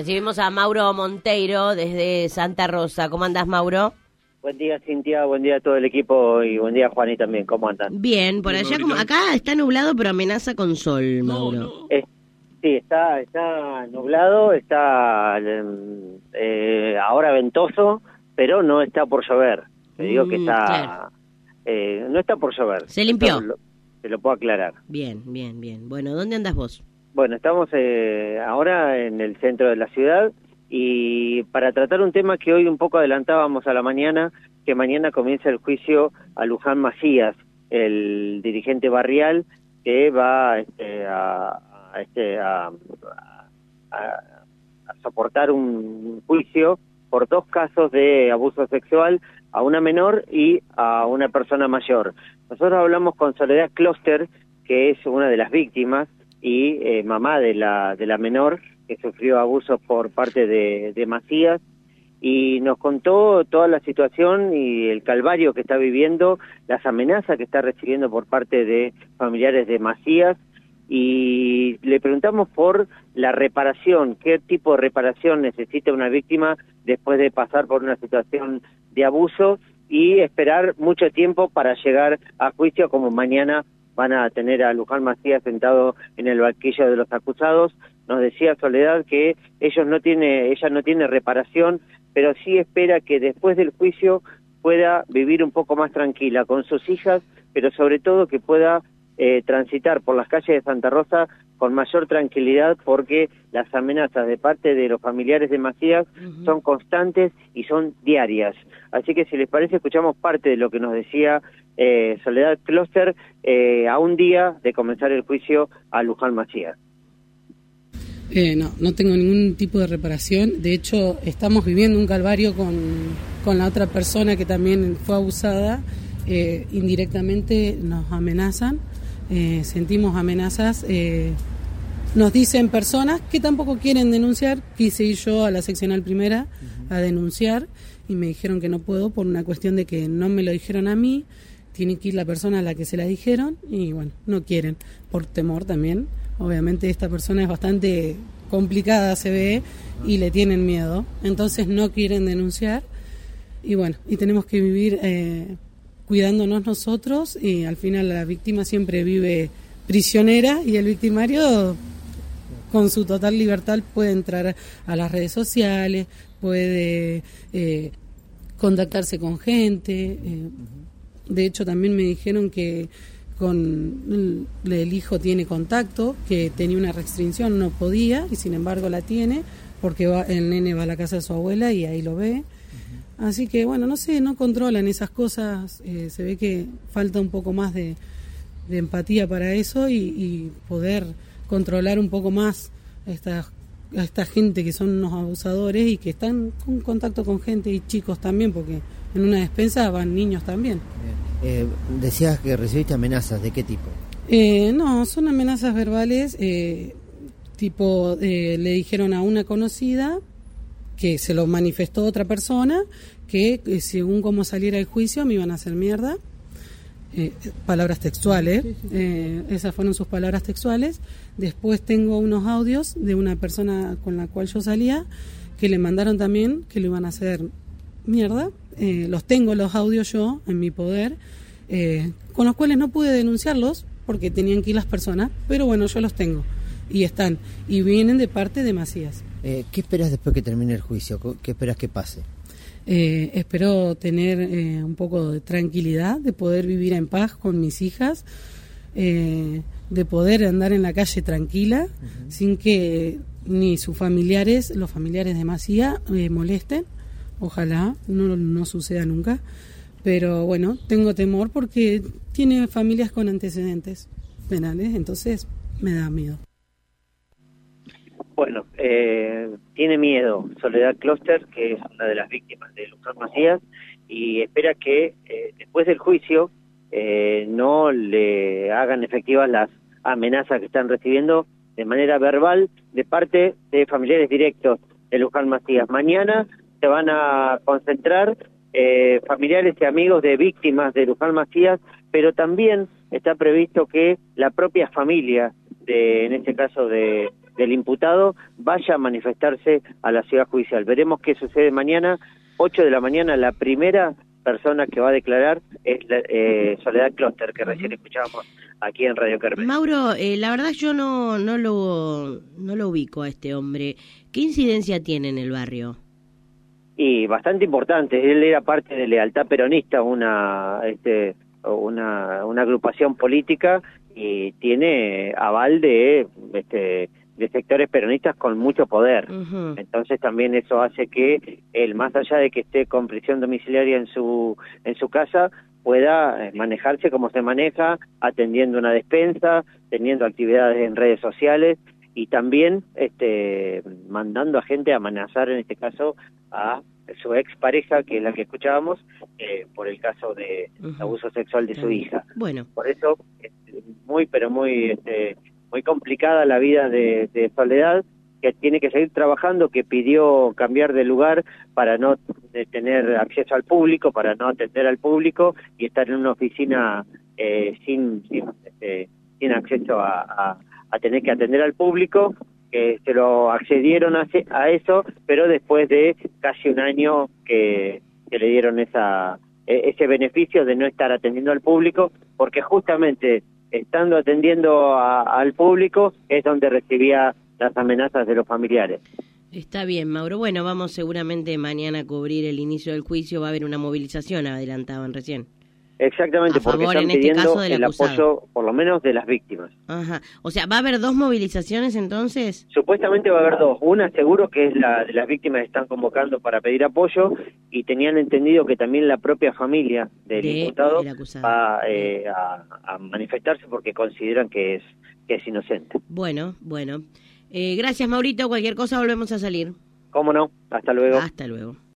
Recibimos a Mauro Monteiro desde Santa Rosa. ¿Cómo andás, Mauro? Buen día, Cintia. Buen día a todo el equipo y buen día, Juan, y también. ¿Cómo andan? Bien, por allá, como, acá está nublado, pero amenaza con sol, Mauro. sí, está, está nublado, está eh, ahora ventoso, pero no está por llover. Te digo que mm, está. Eh, no está por llover. Se limpió. se lo puedo aclarar. Bien, bien, bien. Bueno, ¿dónde andas vos? Bueno, estamos eh, ahora en el centro de la ciudad y para tratar un tema que hoy un poco adelantábamos a la mañana, que mañana comienza el juicio a Luján Macías, el dirigente barrial que va este, a, este, a, soportar un juicio por dos casos de abuso sexual a una menor y a una persona mayor. Nosotros hablamos con Soledad Kloster, que es una de las víctimas, y eh, mamá de la, de la menor que sufrió abusos por parte de, de Macías y nos contó toda la situación y el calvario que está viviendo, las amenazas que está recibiendo por parte de familiares de Macías y le preguntamos por la reparación, qué tipo de reparación necesita una víctima después de pasar por una situación de abuso y esperar mucho tiempo para llegar a juicio como mañana van a tener a Luján Macías sentado en el banquillo de los acusados. Nos decía Soledad que ellos no tiene, ella no tiene reparación, pero sí espera que después del juicio pueda vivir un poco más tranquila con sus hijas, pero sobre todo que pueda eh, transitar por las calles de Santa Rosa con mayor tranquilidad porque las amenazas de parte de los familiares de Macías son constantes y son diarias. Así que si les parece escuchamos parte de lo que nos decía eh, Soledad Kloster eh, a un día de comenzar el juicio a Luján Macías. no, no tengo ningún tipo de reparación. De hecho, estamos viviendo un calvario con, con la otra persona que también fue abusada. indirectamente nos amenazan eh, sentimos amenazas. Eh, nos dicen personas que tampoco quieren denunciar. Quise ir yo a la seccional primera a denunciar y me dijeron que no puedo por una cuestión de que no me lo dijeron a mí. Tiene que ir la persona a la que se la dijeron y bueno, no quieren, por temor también. Obviamente esta persona es bastante complicada, se ve, y le tienen miedo. Entonces no quieren denunciar y bueno, y tenemos que vivir eh, cuidándonos nosotros y al final la víctima siempre vive prisionera y el victimario con su total libertad puede entrar a las redes sociales, puede eh, contactarse con gente. Eh, de hecho, también me dijeron que con el hijo tiene contacto, que tenía una restricción, no podía, y sin embargo la tiene, porque va, el nene va a la casa de su abuela y ahí lo ve. Así que bueno, no sé, no controlan esas cosas, eh, se ve que falta un poco más de, empatía para eso y, poder controlar un poco más a esta, a esta gente que son unos abusadores y que están en contacto con gente y chicos también, porque en una despensa van niños también. Eh, decías que recibiste amenazas, ¿de qué tipo? Eh, no, son amenazas verbales, tipo, le dijeron a una conocida que se lo manifestó otra persona, que eh, según cómo saliera el juicio me iban a hacer mierda. Eh, palabras textuales, eh, esas fueron sus palabras textuales. Después tengo unos audios de una persona con la cual yo salía que le mandaron también que lo iban a hacer mierda. Los tengo los audios yo en mi poder, con los cuales no pude denunciarlos porque tenían que ir las personas, pero bueno, yo los tengo y están y vienen de parte de Macías. Eh, ¿Qué esperas después que termine el juicio? ¿Qué esperas que pase? Eh, espero tener eh, un poco de tranquilidad, de poder vivir en paz con mis hijas, de poder andar en la calle tranquila, sin que ni sus familiares, los familiares de Macía, molesten. Ojalá no, no suceda nunca. Pero bueno, tengo temor porque tiene familias con antecedentes penales, entonces me da miedo. Bueno, eh, tiene miedo Soledad Kloster, que es una de las víctimas de Lucas Macías, y espera que eh, después del juicio eh, no le hagan efectivas las amenazas que están recibiendo de manera verbal de parte de familiares directos de Luján Macías. Mañana se van a concentrar eh, familiares y amigos de víctimas de Luján Macías, pero también está previsto que la propia familia, de, en este caso de del imputado vaya a manifestarse a la ciudad judicial. Veremos qué sucede mañana, 8 de la mañana, la primera persona que va a declarar es la, eh, Soledad Kloster, que recién escuchábamos aquí en Radio Kermés. Mauro, eh, la verdad yo no, no, lo, no lo ubico a este hombre. ¿Qué incidencia tiene en el barrio? Y bastante importante. Él era parte de Lealtad Peronista, una, este, una, una agrupación política y tiene aval de, este, de sectores peronistas con mucho poder. Entonces también eso hace que él, más allá de que esté con prisión domiciliaria en su, en su casa, pueda eh, manejarse como se maneja, atendiendo una despensa, teniendo actividades en redes sociales y también este, mandando a gente a amenazar, en este caso, a su expareja, que es la que escuchábamos, eh, por el caso de abuso sexual de su hija. Bueno. Por eso, es muy, pero muy, este, muy complicada la vida de, Soledad, que tiene que seguir trabajando, que pidió cambiar de lugar para no tener acceso al público, para no atender al público y estar en una oficina eh, sin, sin, este, sin acceso a, a tener que atender al público que se lo accedieron a, a, eso, pero después de casi un año que, que le dieron esa, e, ese beneficio de no estar atendiendo al público, porque justamente estando atendiendo al público es donde recibía las amenazas de los familiares. Está bien, Mauro. Bueno, vamos seguramente mañana a cubrir el inicio del juicio. Va a haber una movilización, adelantaban recién. Exactamente, porque están en este pidiendo el apoyo, por lo menos, de las víctimas. Ajá. O sea, ¿va a haber dos movilizaciones entonces? Supuestamente va a haber dos. Una, seguro, que es la de las víctimas que están convocando para pedir apoyo y tenían entendido que también la propia familia del imputado va eh, a, manifestarse porque consideran que es, que es inocente. Bueno, bueno. Eh, gracias, Maurito. Cualquier cosa volvemos a salir. ¿Cómo no? Hasta luego. Hasta luego.